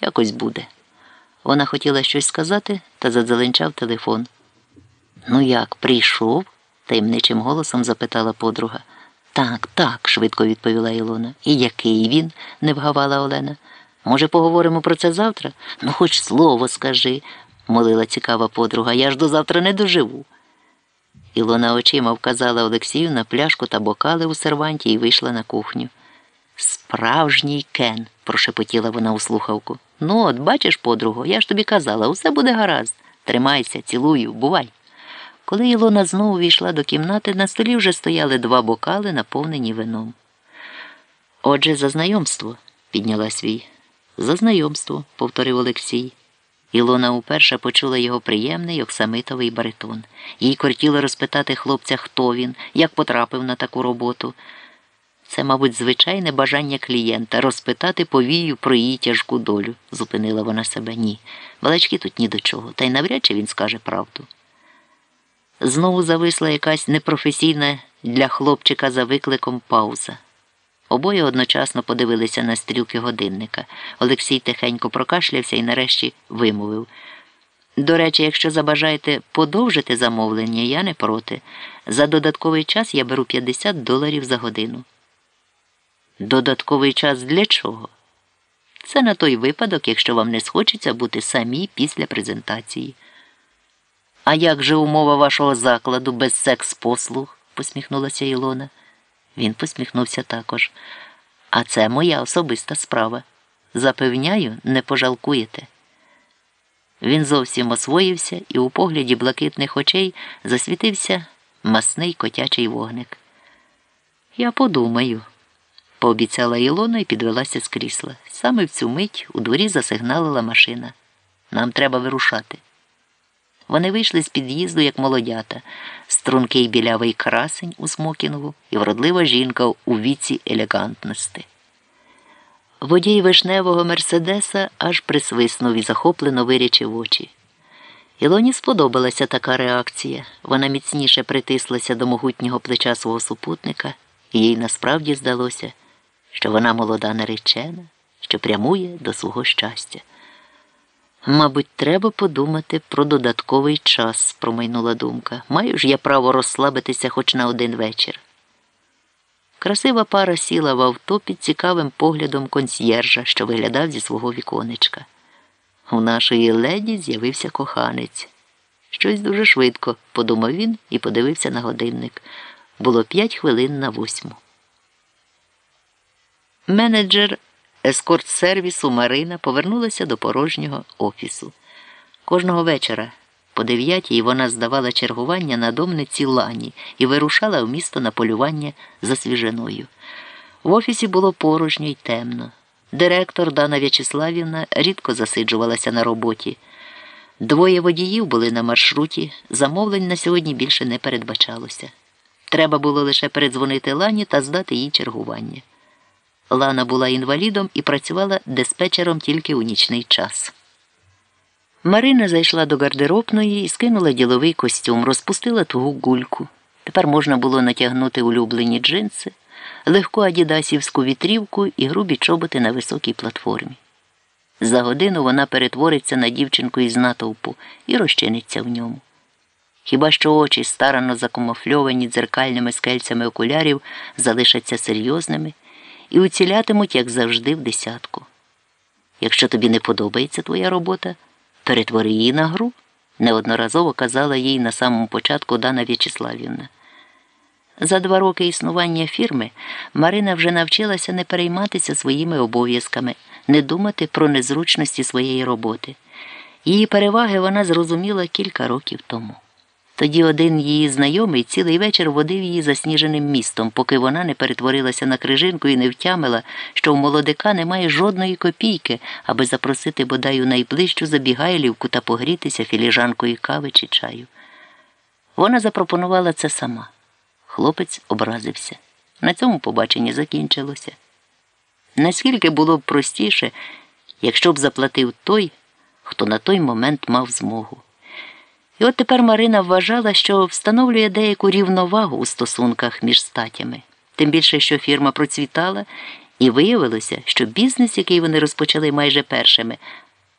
Якось буде. Вона хотіла щось сказати та задзеленчав телефон. Ну як, прийшов? таємничим голосом запитала подруга. Так, так, швидко відповіла Ілона. І який він? не вгавала Олена. Може, поговоримо про це завтра? Ну, хоч слово скажи, молила цікава подруга. Я ж до завтра не доживу. Ілона очима вказала Олексію на пляшку та бокали у серванті і вийшла на кухню. Справжній кен, прошепотіла вона у слухавку. Ну, от бачиш, подруго, я ж тобі казала, усе буде гаразд. Тримайся, цілую, бувай. Коли Ілона знову війшла до кімнати, на столі вже стояли два бокали, наповнені вином. Отже, за знайомство, підняла свій. За знайомство, повторив Олексій. Ілона уперше почула його приємний оксамитовий баритон. Їй кортіло розпитати хлопця, хто він, як потрапив на таку роботу. Це, мабуть, звичайне бажання клієнта розпитати повію про її тяжку долю, зупинила вона себе. Ні. Балачки тут ні до чого, та й навряд чи він скаже правду. Знову зависла якась непрофесійна для хлопчика за викликом пауза. Обоє одночасно подивилися на стрілки годинника. Олексій тихенько прокашлявся і нарешті вимовив. До речі, якщо забажаєте подовжити замовлення, я не проти. За додатковий час я беру 50 доларів за годину. Додатковий час для чого? Це на той випадок, якщо вам не схочеться бути самі після презентації. А як же умова вашого закладу без секс-послуг? посміхнулася Ілона. Він посміхнувся також. А це моя особиста справа. Запевняю, не пожалкуєте. Він зовсім освоївся і у погляді блакитних очей засвітився масний котячий вогник. Я подумаю, пообіцяла Ілона і підвелася з крісла. Саме в цю мить у дворі засигналила машина. Нам треба вирушати. Вони вийшли з під'їзду, як молодята, стрункий білявий красень у смокінгу і вродлива жінка у віці елегантності. Водій вишневого Мерседеса аж присвиснув і захоплено вирячив очі. Ілоні сподобалася така реакція. Вона міцніше притислася до могутнього плеча свого супутника, і їй насправді здалося, що вона молода наречена, що прямує до свого щастя. Мабуть, треба подумати про додатковий час, промайнула думка. Маю ж я право розслабитися хоч на один вечір. Красива пара сіла в авто під цікавим поглядом консьєржа, що виглядав зі свого віконечка. У нашої леді з'явився коханець. Щось дуже швидко, подумав він і подивився на годинник. Було п'ять хвилин на восьму. Менеджер ескорт сервісу Марина повернулася до порожнього офісу. Кожного вечора по дев'ятій вона здавала чергування на домниці Лані і вирушала в місто на полювання за свіжиною. В офісі було порожньо й темно. Директор Дана В'ячеславівна рідко засиджувалася на роботі. Двоє водіїв були на маршруті, замовлень на сьогодні більше не передбачалося. Треба було лише передзвонити Лані та здати їй чергування. Лана була інвалідом і працювала диспетчером тільки у нічний час. Марина зайшла до гардеробної і скинула діловий костюм, розпустила тугу гульку. Тепер можна було натягнути улюблені джинси, легку адідасівську вітрівку і грубі чоботи на високій платформі. За годину вона перетвориться на дівчинку із натовпу і розчиниться в ньому. Хіба що очі, старано закамуфльовані дзеркальними скельцями окулярів, залишаться серйозними і уцілятимуть, як завжди, в десятку. Якщо тобі не подобається твоя робота, перетвори її на гру, неодноразово казала їй на самому початку Дана В'ячеславівна. За два роки існування фірми Марина вже навчилася не перейматися своїми обов'язками, не думати про незручності своєї роботи. Її переваги вона зрозуміла кілька років тому. Тоді один її знайомий цілий вечір водив її засніженим містом, поки вона не перетворилася на крижинку і не втямила, що у молодика немає жодної копійки, аби запросити бодай у найближчу забігайлівку та погрітися філіжанкою кави чи чаю. Вона запропонувала це сама. Хлопець образився. На цьому побачення закінчилося. Наскільки було б простіше, якщо б заплатив той, хто на той момент мав змогу. І от тепер Марина вважала, що встановлює деяку рівновагу у стосунках між статями, тим більше, що фірма процвітала І виявилося, що бізнес, який вони розпочали майже першими,